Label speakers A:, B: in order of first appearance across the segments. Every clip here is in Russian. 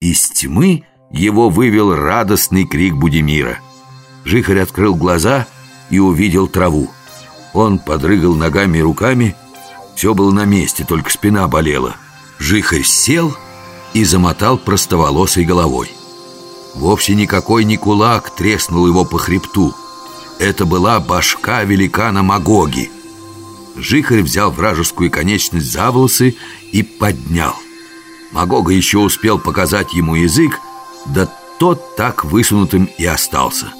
A: Из тьмы его вывел радостный крик Будимира. Жихарь открыл глаза и увидел траву. Он подрыгал ногами и руками. Все было на месте, только спина болела. Жихарь сел и замотал простоволосой головой. Вовсе никакой не кулак треснул его по хребту. Это была башка великана Магоги. Жихарь взял вражескую конечность за волосы и поднял. Магога еще успел показать ему язык, да тот так высунутым и остался.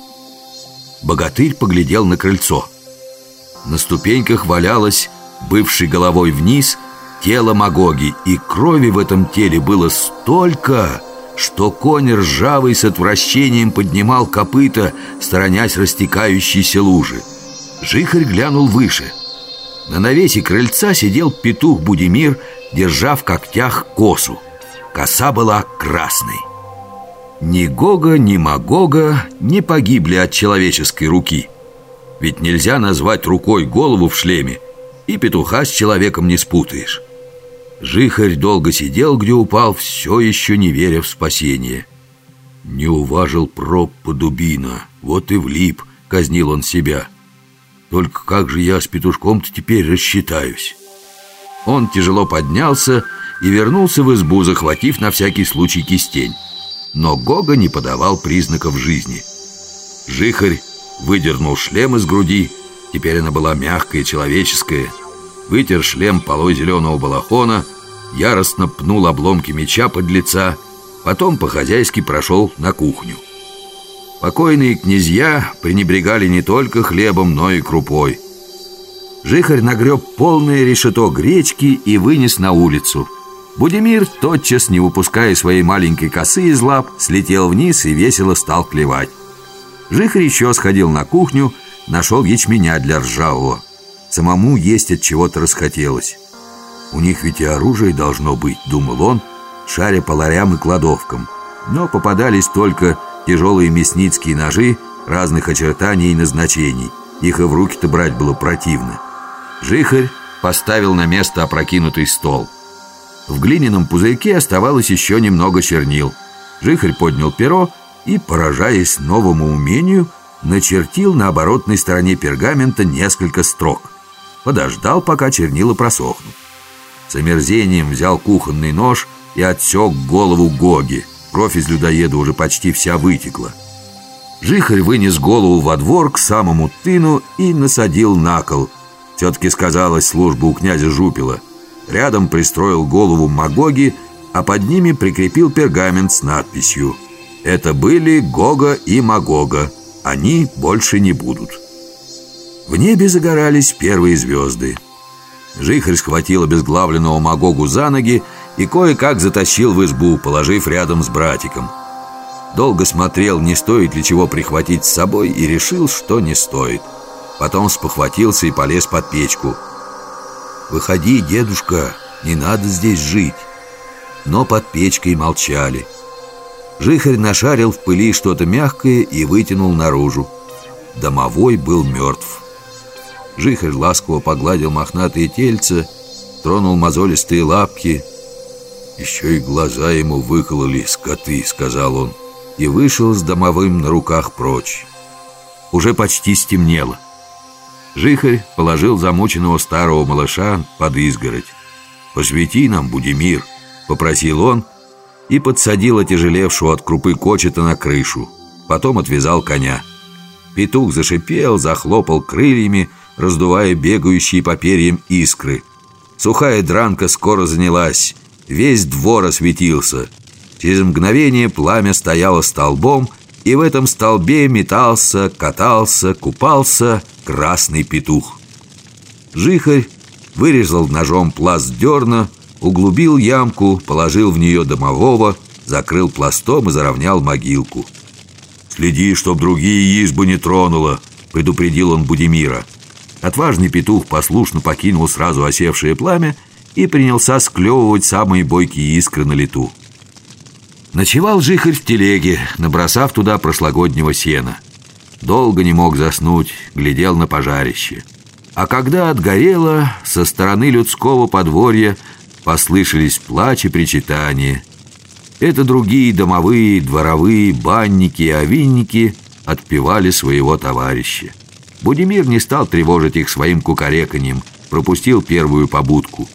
A: Богатырь поглядел на крыльцо. На ступеньках валялось, бывшей головой вниз, тело Магоги, и крови в этом теле было столько, что конь ржавый с отвращением поднимал копыта, сторонясь растекающейся лужи. Жихарь глянул выше. На навесе крыльца сидел петух Будимир, держа в когтях косу. Коса была красной. Ни Гога, ни Магога не погибли от человеческой руки. Ведь нельзя назвать рукой голову в шлеме, и петуха с человеком не спутаешь. Жихарь долго сидел, где упал, все еще не веря в спасение. Не уважил проб по дубина, вот и влип, казнил он себя. Только как же я с петушком-то теперь рассчитаюсь? Он тяжело поднялся и вернулся в избу, захватив на всякий случай кистень. Но Гога не подавал признаков жизни. Жихарь выдернул шлем из груди, теперь она была мягкая и человеческая, вытер шлем полой зеленого балахона, яростно пнул обломки меча под лица, потом по-хозяйски прошел на кухню. Покойные князья пренебрегали не только хлебом, но и крупой. Жихарь нагреб полное решето гречки и вынес на улицу – Будимир, тотчас, не выпуская своей маленькой косы из лап, слетел вниз и весело стал клевать. Жихарь еще сходил на кухню, нашел ячменя для ржавого. Самому есть от чего-то расхотелось. У них ведь и оружие должно быть, думал он, шаря по ларям и кладовкам. Но попадались только тяжелые мясницкие ножи разных очертаний и назначений. Их и в руки-то брать было противно. Жихарь поставил на место опрокинутый стол – в глиняном пузырьке оставалось еще немного чернил. Жихарь поднял перо и, поражаясь новому умению, начертил на оборотной стороне пергамента несколько строк. Подождал, пока чернила просохнут. С омерзением взял кухонный нож и отсек голову Гоги. Кровь из людоеда уже почти вся вытекла. Жихарь вынес голову во двор к самому тыну и насадил на кол. Все-таки сказалась служба у князя Жупила – Рядом пристроил голову Магоги, а под ними прикрепил пергамент с надписью «Это были Гога и Магога. Они больше не будут». В небе загорались первые звезды. Жихарь схватил обезглавленного Магогу за ноги и кое-как затащил в избу, положив рядом с братиком. Долго смотрел, не стоит ли чего прихватить с собой, и решил, что не стоит. Потом спохватился и полез под печку – «Выходи, дедушка, не надо здесь жить!» Но под печкой молчали. Жихарь нашарил в пыли что-то мягкое и вытянул наружу. Домовой был мертв. Жихарь ласково погладил мохнатые тельца, тронул мозолистые лапки. «Еще и глаза ему выкололи, скоты», — сказал он, и вышел с домовым на руках прочь. Уже почти стемнело. Жихарь положил замученного старого малыша под изгородь. «Посвети нам, Будимир», — попросил он и подсадил отяжелевшего от крупы кочета на крышу. Потом отвязал коня. Петух зашипел, захлопал крыльями, раздувая бегающие по перьям искры. Сухая дранка скоро занялась, весь двор осветился. Через мгновение пламя стояло столбом, и в этом столбе метался, катался, купался красный петух. Жихарь вырезал ножом пласт дерна, углубил ямку, положил в нее домового, закрыл пластом и заровнял могилку. «Следи, чтоб другие избы не тронуло», — предупредил он Будимира. Отважный петух послушно покинул сразу осевшее пламя и принялся склевывать самые бойкие искры на лету. Ночевал жихарь в телеге, набросав туда прошлогоднего сена. Долго не мог заснуть, глядел на пожарище. А когда отгорело, со стороны людского подворья послышались плач и причитания. Это другие домовые, дворовые, банники и овинники отпевали своего товарища. Будимир не стал тревожить их своим кукареканьем, пропустил первую побудку.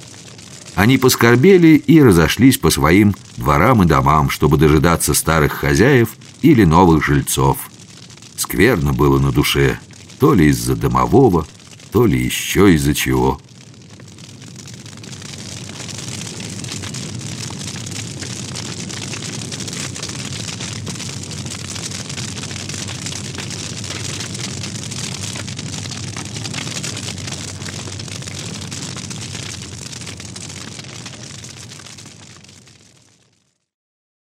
A: Они поскорбели и разошлись по своим дворам и домам, чтобы дожидаться старых хозяев или новых жильцов. Скверно было на душе, то ли из-за домового, то ли еще из-за чего –